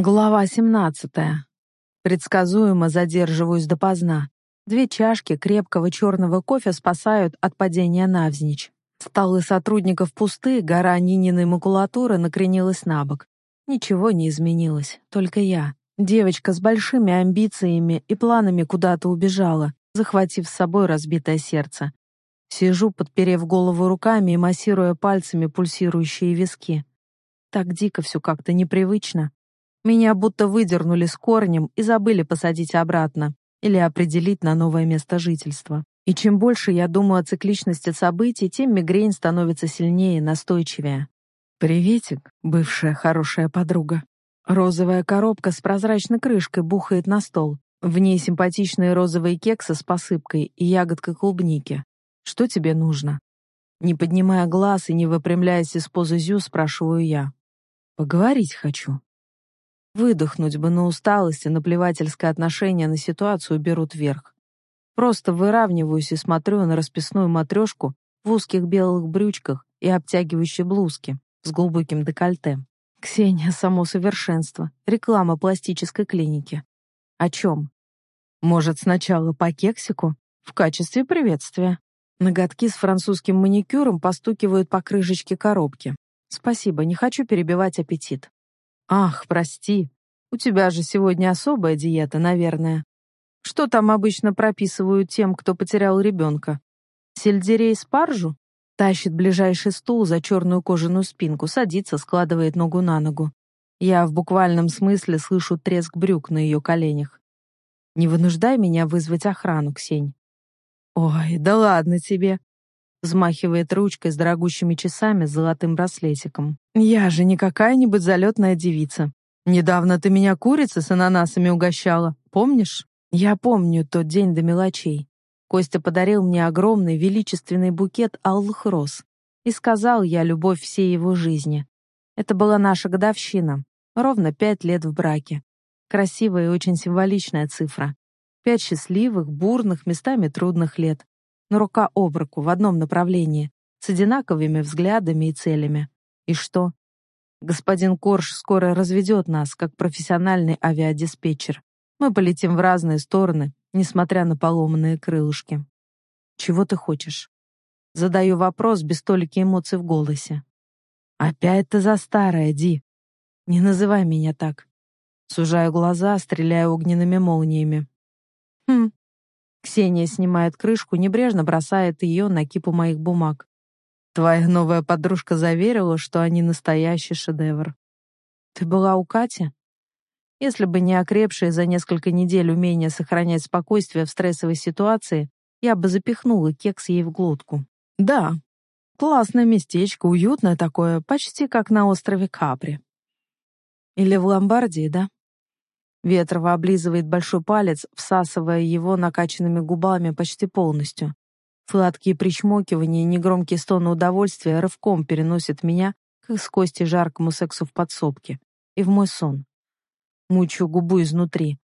Глава 17. Предсказуемо задерживаюсь допоздна. Две чашки крепкого черного кофе спасают от падения навзничь. Столы сотрудников пусты, гора Нининой макулатуры накренилась на бок. Ничего не изменилось, только я. Девочка с большими амбициями и планами куда-то убежала, захватив с собой разбитое сердце. Сижу, подперев голову руками и массируя пальцами пульсирующие виски. Так дико все как-то непривычно. Меня будто выдернули с корнем и забыли посадить обратно или определить на новое место жительства. И чем больше я думаю о цикличности событий, тем мигрень становится сильнее и настойчивее. «Приветик, бывшая хорошая подруга». Розовая коробка с прозрачной крышкой бухает на стол. В ней симпатичные розовые кексы с посыпкой и ягодкой клубники. Что тебе нужно? Не поднимая глаз и не выпрямляясь из позы зю, спрашиваю я. Поговорить хочу. Выдохнуть бы, но усталость и наплевательское отношение на ситуацию берут верх. Просто выравниваюсь и смотрю на расписную матрешку в узких белых брючках и обтягивающей блузке с глубоким декольте. Ксения — само совершенство, реклама пластической клиники. О чем? Может, сначала по кексику? В качестве приветствия. Ноготки с французским маникюром постукивают по крышечке коробки. Спасибо, не хочу перебивать аппетит. Ах, прости. У тебя же сегодня особая диета, наверное. Что там обычно прописывают тем, кто потерял ребенка? Сельдерей спаржу? Тащит ближайший стул за черную кожаную спинку, садится, складывает ногу на ногу. Я в буквальном смысле слышу треск брюк на ее коленях. Не вынуждай меня вызвать охрану, Ксень. Ой, да ладно тебе взмахивает ручкой с дорогущими часами с золотым браслетиком. «Я же не какая-нибудь залетная девица. Недавно ты меня курицей с ананасами угощала, помнишь?» «Я помню тот день до мелочей. Костя подарил мне огромный величественный букет алых роз. И сказал я любовь всей его жизни. Это была наша годовщина, ровно пять лет в браке. Красивая и очень символичная цифра. Пять счастливых, бурных, местами трудных лет но рука об руку в одном направлении, с одинаковыми взглядами и целями. И что? Господин Корж скоро разведет нас, как профессиональный авиадиспетчер. Мы полетим в разные стороны, несмотря на поломанные крылышки. Чего ты хочешь? Задаю вопрос без толики эмоций в голосе. Опять ты за старое, Ди. Не называй меня так. Сужаю глаза, стреляя огненными молниями. Хм, Ксения снимает крышку, небрежно бросает ее на кипу моих бумаг. Твоя новая подружка заверила, что они настоящий шедевр. Ты была у Кати? Если бы не окрепшее за несколько недель умение сохранять спокойствие в стрессовой ситуации, я бы запихнула кекс ей в глотку. Да, классное местечко, уютное такое, почти как на острове Капри. Или в Ломбардии, да? Ветрова облизывает большой палец, всасывая его накачанными губами почти полностью. Сладкие причмокивания и негромкие стоны удовольствия рывком переносят меня к с кости жаркому сексу в подсобке и в мой сон. Мучу губу изнутри,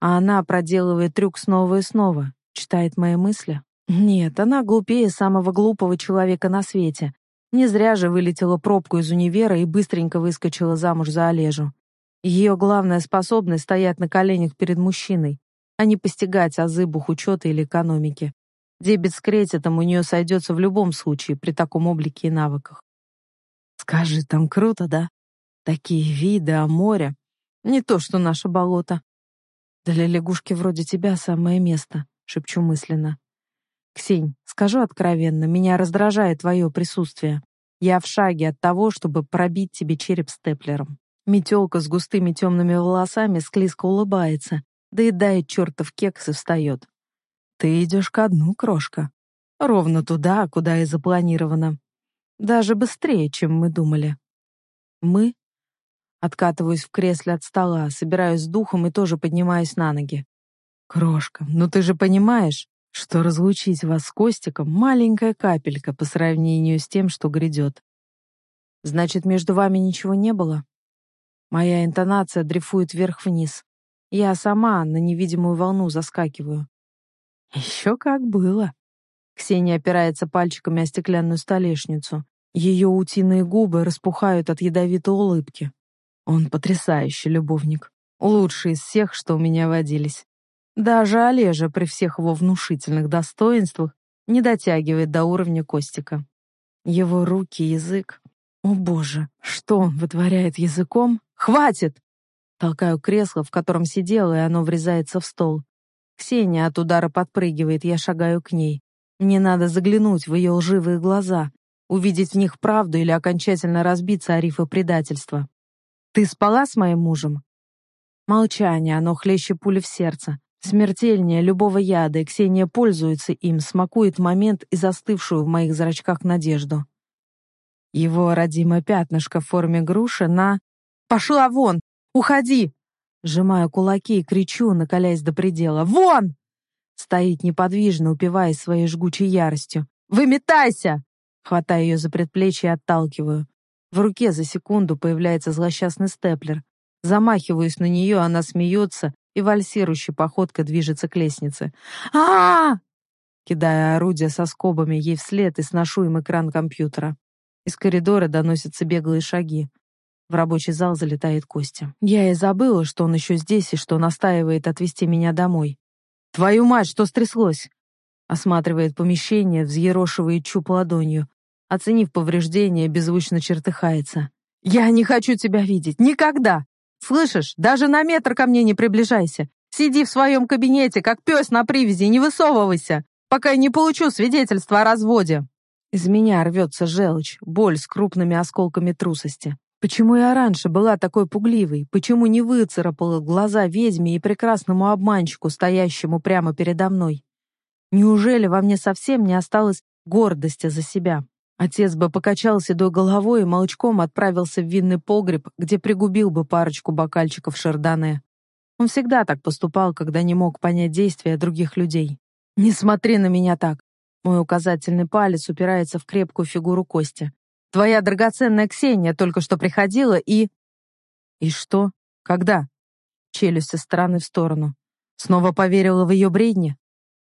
а она проделывает трюк снова и снова, читает мои мысли. Нет, она глупее самого глупого человека на свете. Не зря же вылетела пробку из универа и быстренько выскочила замуж за Олежу. Ее главная способность стоять на коленях перед мужчиной, а не постигать азы бухучета или экономики. Дебет с кредитом у нее сойдется в любом случае при таком облике и навыках. Скажи, там круто, да? Такие виды, а море. Не то, что наше болото. Для лягушки вроде тебя самое место, шепчу мысленно. Ксень, скажу откровенно, меня раздражает твое присутствие. Я в шаге от того, чтобы пробить тебе череп степлером. Метелка с густыми темными волосами склизко улыбается, доедает чертов кекс и встает. Ты идешь ко дну, крошка. Ровно туда, куда и запланировано. Даже быстрее, чем мы думали. Мы? Откатываюсь в кресле от стола, собираюсь с духом и тоже поднимаюсь на ноги. Крошка, ну ты же понимаешь, что разлучить вас с Костиком — маленькая капелька по сравнению с тем, что грядет. Значит, между вами ничего не было? Моя интонация дрейфует вверх-вниз. Я сама на невидимую волну заскакиваю. Еще как было. Ксения опирается пальчиками о стеклянную столешницу. Ее утиные губы распухают от ядовитой улыбки. Он потрясающий любовник. Лучший из всех, что у меня водились. Даже Олежа при всех его внушительных достоинствах не дотягивает до уровня Костика. Его руки, язык. О боже, что он вытворяет языком? Хватит! Толкаю кресло, в котором сидела, и оно врезается в стол. Ксения от удара подпрыгивает, я шагаю к ней. Мне надо заглянуть в ее лживые глаза, увидеть в них правду или окончательно разбиться о рифы предательства. «Ты спала с моим мужем?» Молчание, оно хлеще пули в сердце. Смертельнее любого яда, и Ксения пользуется им, смакует момент и застывшую в моих зрачках надежду. Его родимое пятнышко в форме груши на... «Пошла вон! Уходи!» Сжимаю кулаки и кричу, накаляясь до предела. «Вон!» Стоит неподвижно, упиваясь своей жгучей яростью. «Выметайся!» Хватаю ее за предплечье и отталкиваю. В руке за секунду появляется злосчастный степлер. Замахиваюсь на нее, она смеется, и вальсирующей походкой движется к лестнице. а, Кидая орудие со скобами ей вслед и сношу им экран компьютера. Из коридора доносятся беглые шаги. В рабочий зал залетает Костя. Я и забыла, что он еще здесь и что настаивает отвезти меня домой. «Твою мать, что стряслось?» Осматривает помещение, взъерошивает чуп ладонью. Оценив повреждения, беззвучно чертыхается. «Я не хочу тебя видеть! Никогда! Слышишь, даже на метр ко мне не приближайся. Сиди в своем кабинете, как пес на привязи, не высовывайся, пока я не получу свидетельство о разводе. Из меня рвется желчь, боль с крупными осколками трусости. Почему я раньше была такой пугливой? Почему не выцарапала глаза ведьме и прекрасному обманщику, стоящему прямо передо мной? Неужели во мне совсем не осталось гордости за себя? Отец бы покачал седой головой и молчком отправился в винный погреб, где пригубил бы парочку бокальчиков шардоне. Он всегда так поступал, когда не мог понять действия других людей. «Не смотри на меня так!» Мой указательный палец упирается в крепкую фигуру Кости. «Твоя драгоценная Ксения только что приходила и...» «И что? Когда?» Челюсть из стороны в сторону. «Снова поверила в ее бредни?»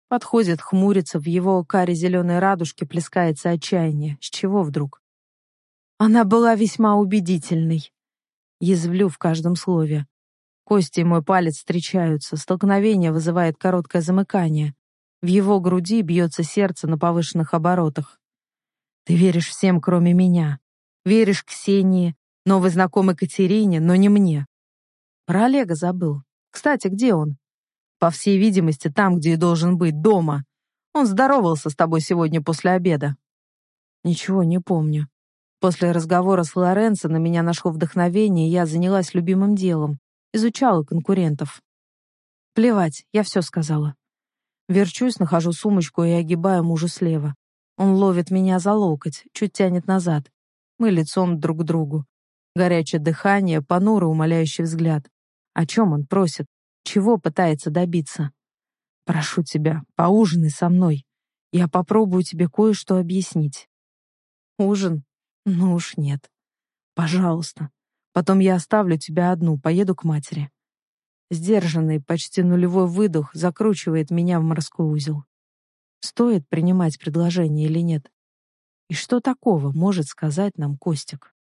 Подходит, хмурится, в его каре зеленой радужке плескается отчаяние. С чего вдруг? Она была весьма убедительной. Язвлю в каждом слове. Кости и мой палец встречаются, столкновение вызывает короткое замыкание. В его груди бьется сердце на повышенных оборотах. Ты веришь всем, кроме меня. Веришь Ксении, новой знакомой Катерине, но не мне. Про Олега забыл. Кстати, где он? По всей видимости, там, где и должен быть, дома. Он здоровался с тобой сегодня после обеда. Ничего не помню. После разговора с Лоренцо на меня нашло вдохновение, и я занялась любимым делом. Изучала конкурентов. Плевать, я все сказала. Верчусь, нахожу сумочку и огибаю мужа слева. Он ловит меня за локоть, чуть тянет назад. Мы лицом друг к другу. Горячее дыхание, понурый умоляющий взгляд. О чем он просит? Чего пытается добиться? Прошу тебя, поужинай со мной. Я попробую тебе кое-что объяснить. Ужин? Ну уж нет. Пожалуйста. Потом я оставлю тебя одну, поеду к матери. Сдержанный, почти нулевой выдох закручивает меня в морской узел. Стоит принимать предложение или нет? И что такого может сказать нам Костик?